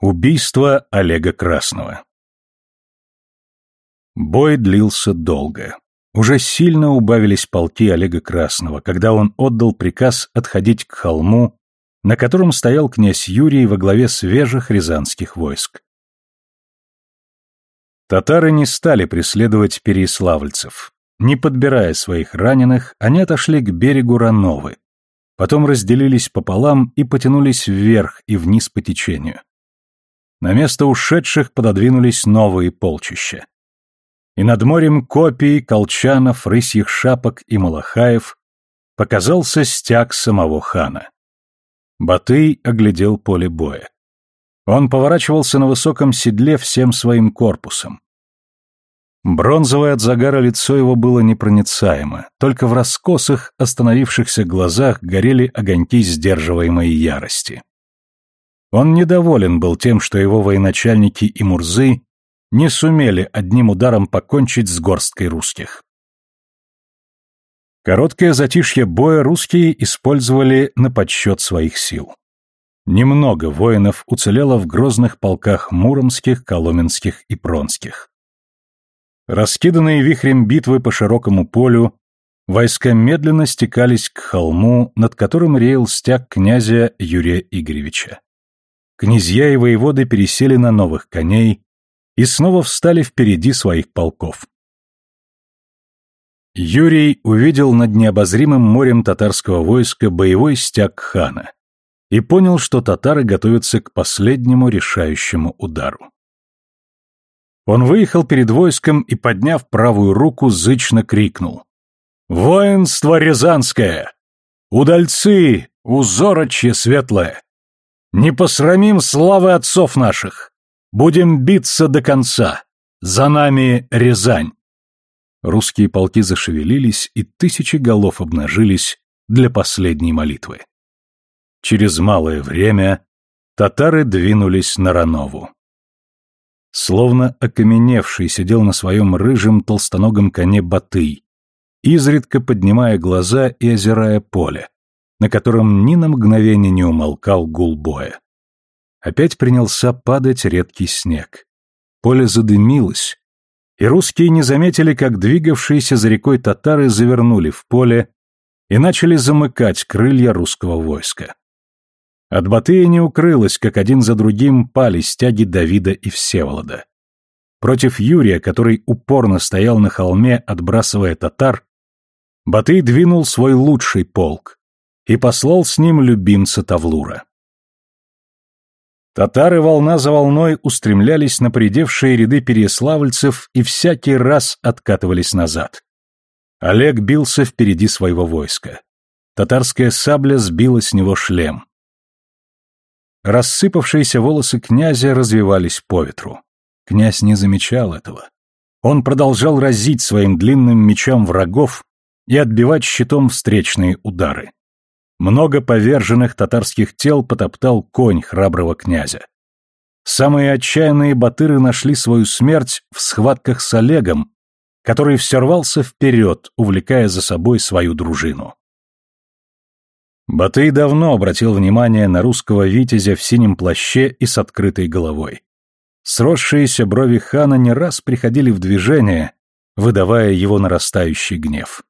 Убийство Олега Красного Бой длился долго. Уже сильно убавились полки Олега Красного, когда он отдал приказ отходить к холму, на котором стоял князь Юрий во главе свежих рязанских войск. Татары не стали преследовать переяславльцев. Не подбирая своих раненых, они отошли к берегу Рановы, потом разделились пополам и потянулись вверх и вниз по течению. На место ушедших пододвинулись новые полчища. И над морем копий, колчанов, рысьих шапок и малахаев показался стяг самого хана. Батый оглядел поле боя. Он поворачивался на высоком седле всем своим корпусом. Бронзовое от загара лицо его было непроницаемо, только в раскосых, остановившихся глазах горели огоньки сдерживаемой ярости. Он недоволен был тем, что его военачальники и Мурзы не сумели одним ударом покончить с горсткой русских. Короткое затишье боя русские использовали на подсчет своих сил. Немного воинов уцелело в грозных полках муромских, коломенских и пронских. Раскиданные вихрем битвы по широкому полю, войска медленно стекались к холму, над которым реял стяг князя Юрия Игоревича. Князья и воеводы пересели на новых коней и снова встали впереди своих полков. Юрий увидел над необозримым морем татарского войска боевой стяг хана и понял, что татары готовятся к последнему решающему удару. Он выехал перед войском и, подняв правую руку, зычно крикнул. «Воинство Рязанское! Удальцы, узорочье светлое! Не посрамим славы отцов наших! Будем биться до конца! За нами Рязань!» Русские полки зашевелились, и тысячи голов обнажились для последней молитвы. Через малое время татары двинулись на Ранову. Словно окаменевший сидел на своем рыжем толстоногом коне Батый, изредка поднимая глаза и озирая поле, на котором ни на мгновение не умолкал гул боя. Опять принялся падать редкий снег. Поле задымилось, и русские не заметили, как двигавшиеся за рекой татары завернули в поле и начали замыкать крылья русского войска. От Батыя не укрылось, как один за другим пали стяги Давида и Всеволода. Против Юрия, который упорно стоял на холме, отбрасывая татар, Батый двинул свой лучший полк и послал с ним любимца Тавлура. Татары волна за волной устремлялись на придевшие ряды переславльцев и всякий раз откатывались назад. Олег бился впереди своего войска. Татарская сабля сбила с него шлем. Рассыпавшиеся волосы князя развивались по ветру. Князь не замечал этого. Он продолжал разить своим длинным мечом врагов и отбивать щитом встречные удары. Много поверженных татарских тел потоптал конь храброго князя. Самые отчаянные батыры нашли свою смерть в схватках с Олегом, который все рвался вперед, увлекая за собой свою дружину. Батый давно обратил внимание на русского витязя в синем плаще и с открытой головой. Сросшиеся брови хана не раз приходили в движение, выдавая его нарастающий гнев.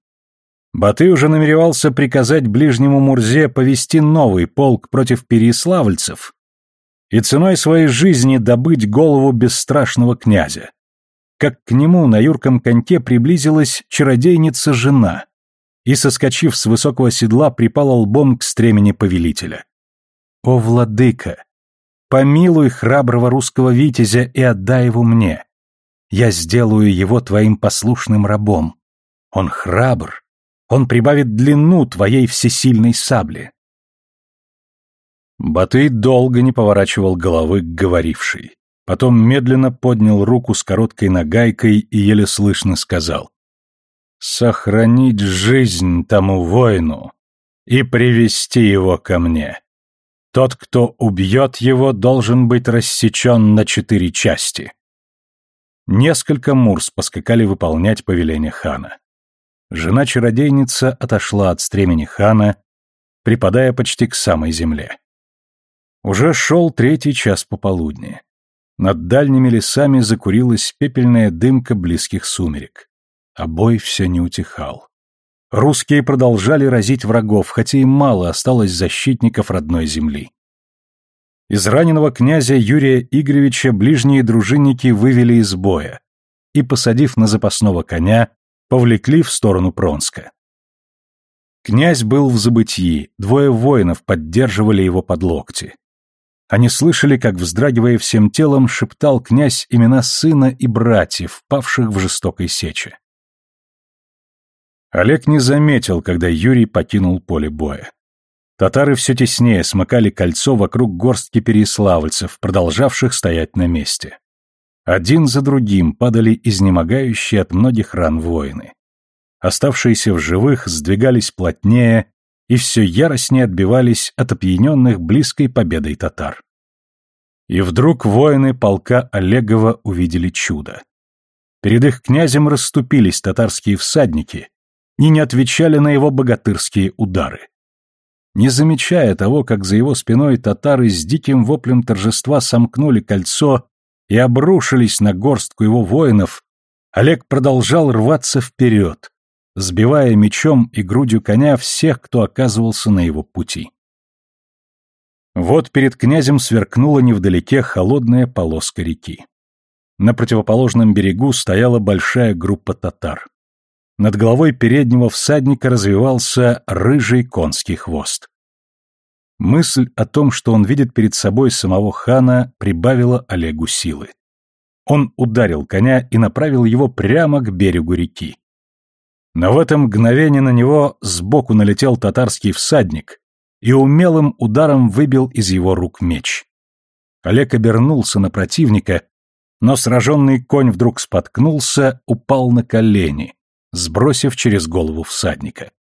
Баты уже намеревался приказать ближнему Мурзе повести новый полк против переславльцев и ценой своей жизни добыть голову бесстрашного князя. Как к нему на юрком коньке приблизилась чародейница-жена и, соскочив с высокого седла, припала лбом к стремени повелителя. «О, владыка! Помилуй храброго русского витязя и отдай его мне. Я сделаю его твоим послушным рабом. Он храбр, он прибавит длину твоей всесильной сабли. Батый долго не поворачивал головы к говорившей. Потом медленно поднял руку с короткой нагайкой и еле слышно сказал. «Сохранить жизнь тому воину и привести его ко мне. Тот, кто убьет его, должен быть рассечен на четыре части». Несколько мурс поскакали выполнять повеление хана. Жена-чародейница отошла от стремени хана, припадая почти к самой земле. Уже шел третий час пополудни. Над дальними лесами закурилась пепельная дымка близких сумерек. А бой все не утихал. Русские продолжали разить врагов, хотя и мало осталось защитников родной земли. Из раненого князя Юрия Игоревича ближние дружинники вывели из боя и, посадив на запасного коня, повлекли в сторону Пронска. Князь был в забытии, двое воинов поддерживали его под локти. Они слышали, как, вздрагивая всем телом, шептал князь имена сына и братьев, павших в жестокой сече. Олег не заметил, когда Юрий покинул поле боя. Татары все теснее смыкали кольцо вокруг горстки переславльцев, продолжавших стоять на месте. Один за другим падали изнемогающие от многих ран воины. Оставшиеся в живых сдвигались плотнее и все яростнее отбивались от опьяненных близкой победой татар. И вдруг воины полка Олегова увидели чудо. Перед их князем расступились татарские всадники и не отвечали на его богатырские удары. Не замечая того, как за его спиной татары с диким воплем торжества сомкнули кольцо и обрушились на горстку его воинов, Олег продолжал рваться вперед, сбивая мечом и грудью коня всех, кто оказывался на его пути. Вот перед князем сверкнула невдалеке холодная полоска реки. На противоположном берегу стояла большая группа татар. Над головой переднего всадника развивался рыжий конский хвост. Мысль о том, что он видит перед собой самого хана, прибавила Олегу силы. Он ударил коня и направил его прямо к берегу реки. Но в это мгновение на него сбоку налетел татарский всадник и умелым ударом выбил из его рук меч. Олег обернулся на противника, но сраженный конь вдруг споткнулся, упал на колени, сбросив через голову всадника.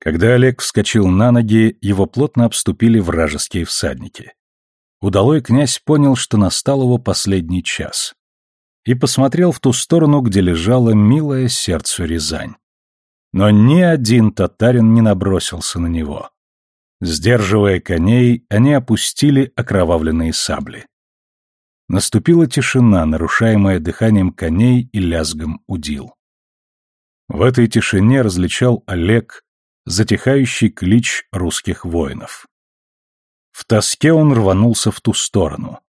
Когда Олег вскочил на ноги, его плотно обступили вражеские всадники. Удалой князь понял, что настал его последний час и посмотрел в ту сторону, где лежала милая сердцу Рязань. Но ни один татарин не набросился на него. Сдерживая коней, они опустили окровавленные сабли. Наступила тишина, нарушаемая дыханием коней и лязгом удил. В этой тишине различал Олег затихающий клич русских воинов. В тоске он рванулся в ту сторону.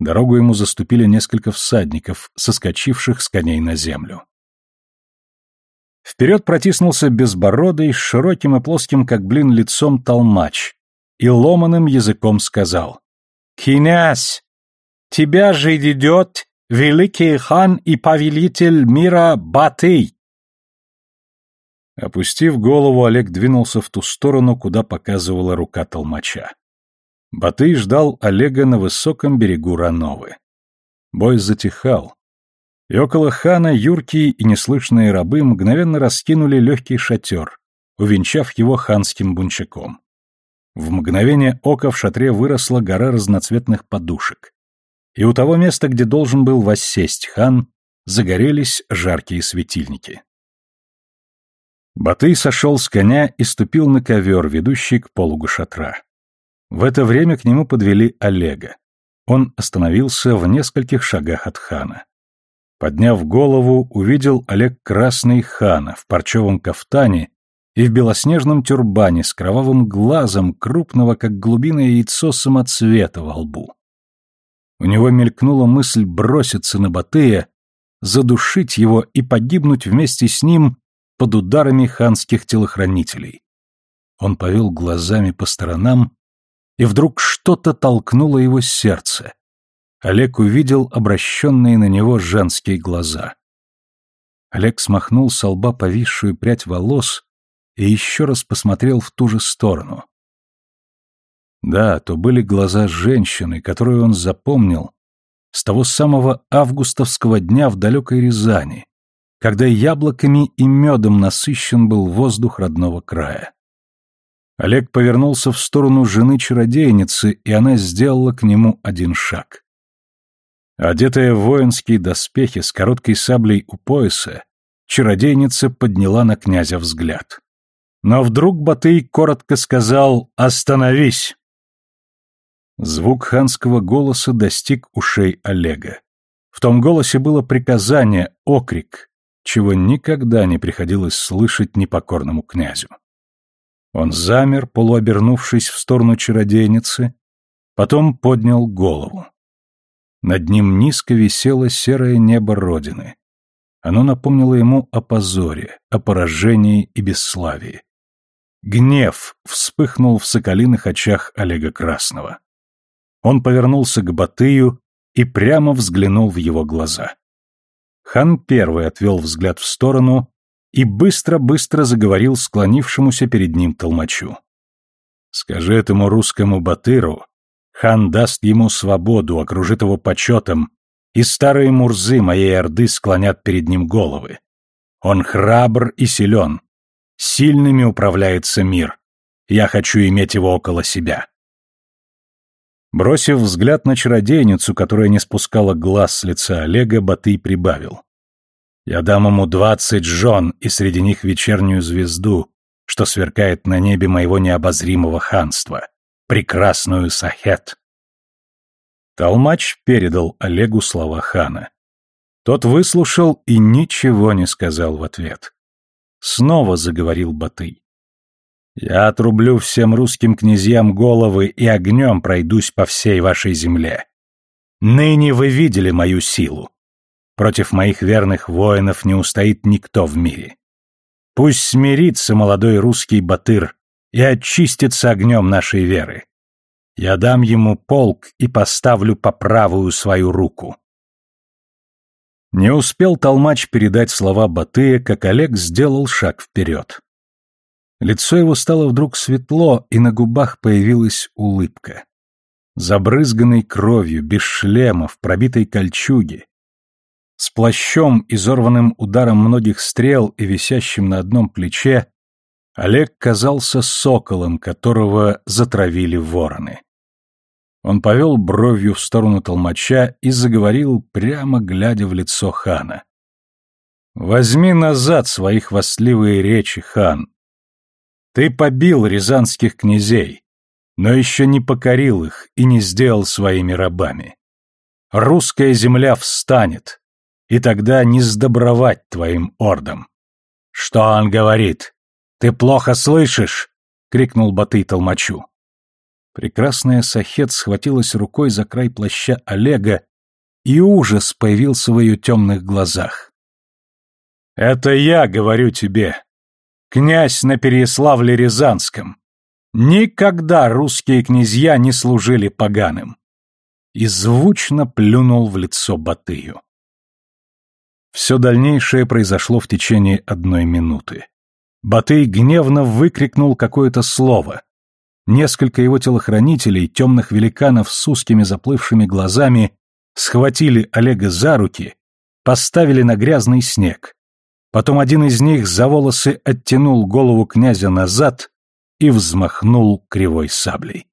Дорогу ему заступили несколько всадников, соскочивших с коней на землю. Вперед протиснулся безбородый, с широким и плоским, как блин, лицом толмач, и ломаным языком сказал «Князь, тебя же идет великий хан и повелитель мира Батый!» Опустив голову, Олег двинулся в ту сторону, куда показывала рука толмача. Батый ждал Олега на высоком берегу Рановы. Бой затихал. И около хана юркие и неслышные рабы мгновенно раскинули легкий шатер, увенчав его ханским бунчаком. В мгновение ока в шатре выросла гора разноцветных подушек. И у того места, где должен был воссесть хан, загорелись жаркие светильники. Батый сошел с коня и ступил на ковер, ведущий к пологу шатра. В это время к нему подвели Олега. Он остановился в нескольких шагах от хана. Подняв голову, увидел Олег Красный хана в парчевом кафтане и в белоснежном тюрбане с кровавым глазом крупного, как глубиное яйцо самоцвета во лбу. У него мелькнула мысль броситься на Батыя, задушить его и погибнуть вместе с ним под ударами ханских телохранителей. Он повел глазами по сторонам и вдруг что-то толкнуло его сердце. Олег увидел обращенные на него женские глаза. Олег смахнул с лба повисшую прядь волос и еще раз посмотрел в ту же сторону. Да, то были глаза женщины, которую он запомнил с того самого августовского дня в далекой Рязани, когда яблоками и медом насыщен был воздух родного края. Олег повернулся в сторону жены чародейницы, и она сделала к нему один шаг. Одетая в воинские доспехи с короткой саблей у пояса, чародейница подняла на князя взгляд. Но вдруг Батый коротко сказал «Остановись!» Звук ханского голоса достиг ушей Олега. В том голосе было приказание, окрик, чего никогда не приходилось слышать непокорному князю. Он замер, полуобернувшись в сторону чародейницы, потом поднял голову. Над ним низко висело серое небо Родины. Оно напомнило ему о позоре, о поражении и бесславии. Гнев вспыхнул в соколиных очах Олега Красного. Он повернулся к Батыю и прямо взглянул в его глаза. Хан первый отвел взгляд в сторону и быстро-быстро заговорил склонившемуся перед ним толмачу. «Скажи этому русскому батыру, хан даст ему свободу, окружит его почетом, и старые мурзы моей орды склонят перед ним головы. Он храбр и силен. Сильными управляется мир. Я хочу иметь его около себя». Бросив взгляд на чародейницу, которая не спускала глаз с лица Олега, Батый прибавил. «Я дам ему двадцать жен, и среди них вечернюю звезду, что сверкает на небе моего необозримого ханства, прекрасную Сахет». Толмач передал Олегу слова хана. Тот выслушал и ничего не сказал в ответ. Снова заговорил Батый. Я отрублю всем русским князьям головы и огнем пройдусь по всей вашей земле. Ныне вы видели мою силу. Против моих верных воинов не устоит никто в мире. Пусть смирится молодой русский батыр и очистится огнем нашей веры. Я дам ему полк и поставлю по правую свою руку. Не успел Толмач передать слова Батыя, как Олег сделал шаг вперед. Лицо его стало вдруг светло, и на губах появилась улыбка. Забрызганный кровью, без шлема, в пробитой кольчуге, с плащом, изорванным ударом многих стрел и висящим на одном плече, Олег казался соколом, которого затравили вороны. Он повел бровью в сторону толмача и заговорил, прямо глядя в лицо хана. «Возьми назад свои хвастливые речи, хан. Ты побил рязанских князей, но еще не покорил их и не сделал своими рабами. Русская земля встанет, и тогда не сдобровать твоим ордам. Что он говорит? Ты плохо слышишь? крикнул Батый толмачу. Прекрасная Сахет схватилась рукой за край плаща Олега, и ужас появился в ее темных глазах. «Это я говорю тебе, князь на Переяславле-Рязанском. Никогда русские князья не служили поганым. И звучно плюнул в лицо Батыю. Все дальнейшее произошло в течение одной минуты. Батый гневно выкрикнул какое-то слово. Несколько его телохранителей, темных великанов с узкими заплывшими глазами, схватили Олега за руки, поставили на грязный снег, Потом один из них за волосы оттянул голову князя назад и взмахнул кривой саблей.